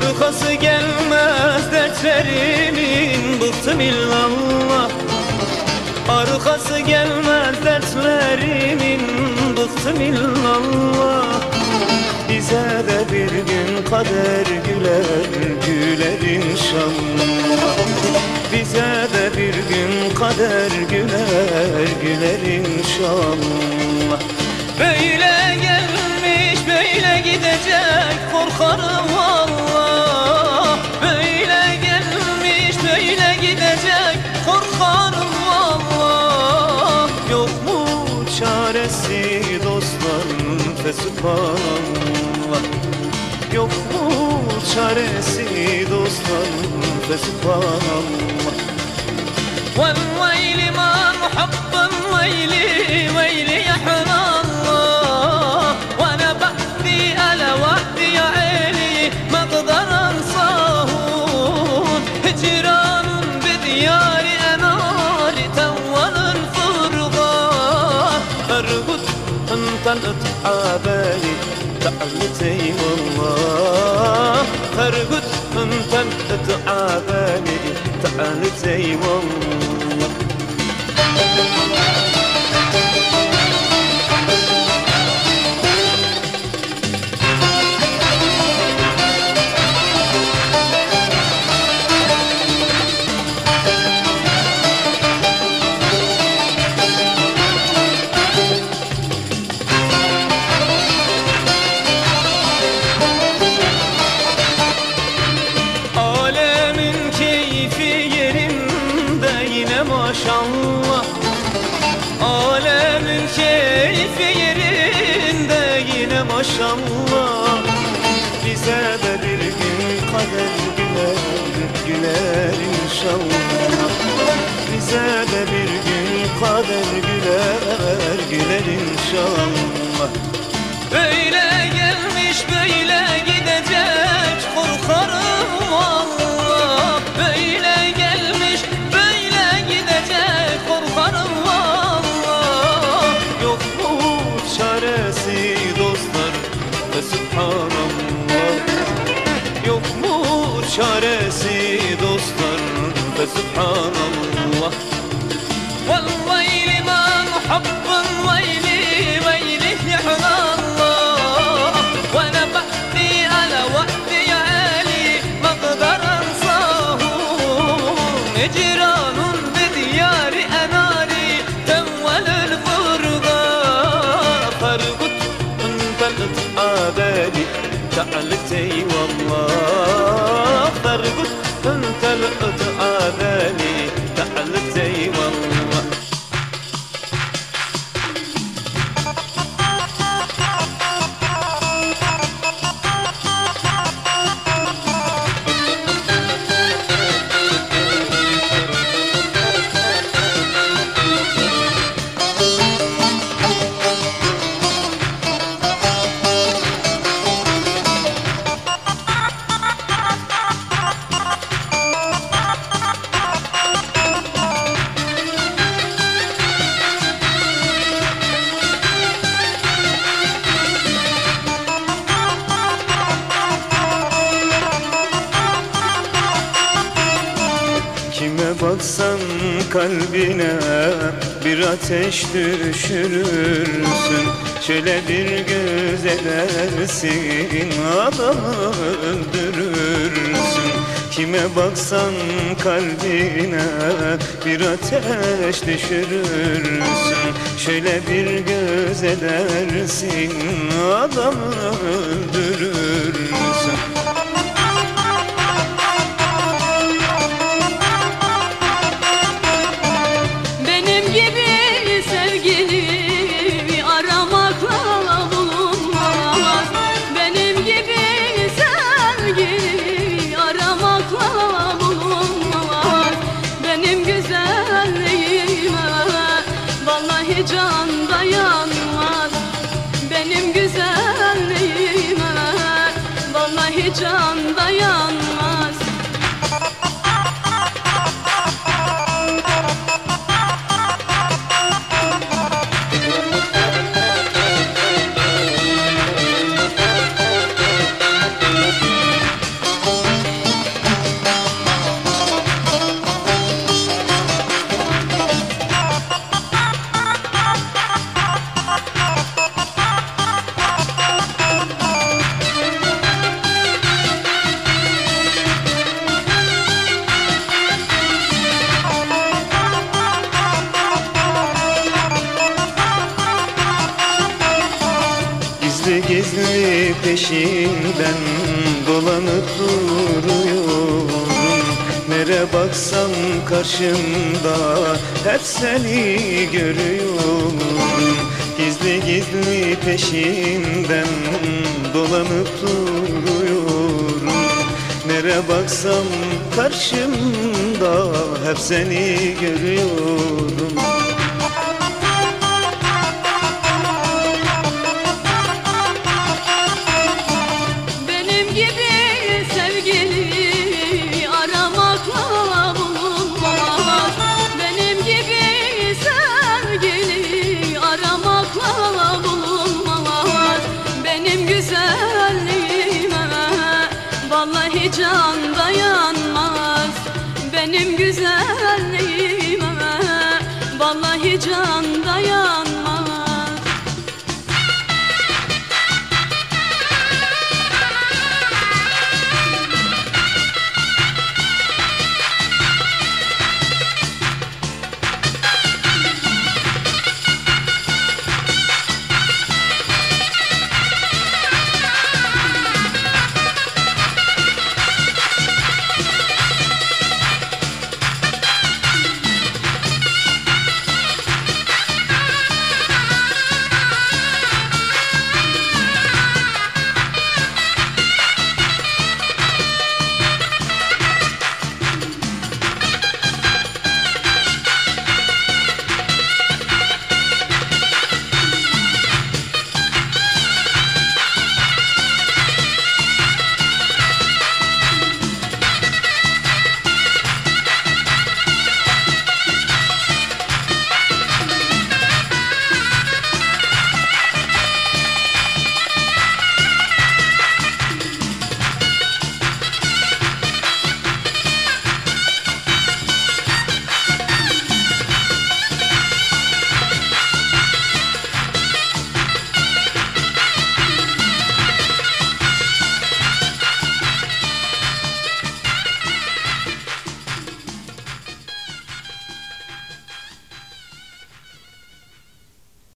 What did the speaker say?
Arkası gelmez dertlerimin Bıktım illallah. Arkası gelmez dertlerimin Bıktım illallah. Bize de bir gün kader güler Güler dostlarım Fesubhanallah Yok mu çaresi dostlarım Fesubhanallah والويل ما محب ويلي ويلي يا حنا بلط حبايب تقلتي والله خربت من بلط حبايب تقلتي والله maşallah Alemin keyfi yerinde yine maşallah. Bize de bir gün kader güler, güler inşallah. Bize de bir gün kader güler, güler inşallah ve subhanallah والويل ما محب ويلي ويلي يحنى الله. وأنا بحثي على وحدي عالي ما أقدر أنصاه. هجران بديار اناري تول الفرقة فرقت انت الاتعابالي تعلتي والله. فرقت انت حبالي kalbine bir ateş düşürürsün. Şöyle bir göz edersin adamı öldürürsün. Kime baksan kalbine bir ateş düşürürsün. Şöyle bir göz edersin adamı öldürürsün can dayanmaz gizli peşinden dolanıp duruyorum. Nere baksam karşımda hep seni görüyorum. Gizli gizli peşinden dolanıp duruyorum. Nere baksam karşımda hep seni görüyorum can dayanmaz Benim güzelliğime. Vallahi can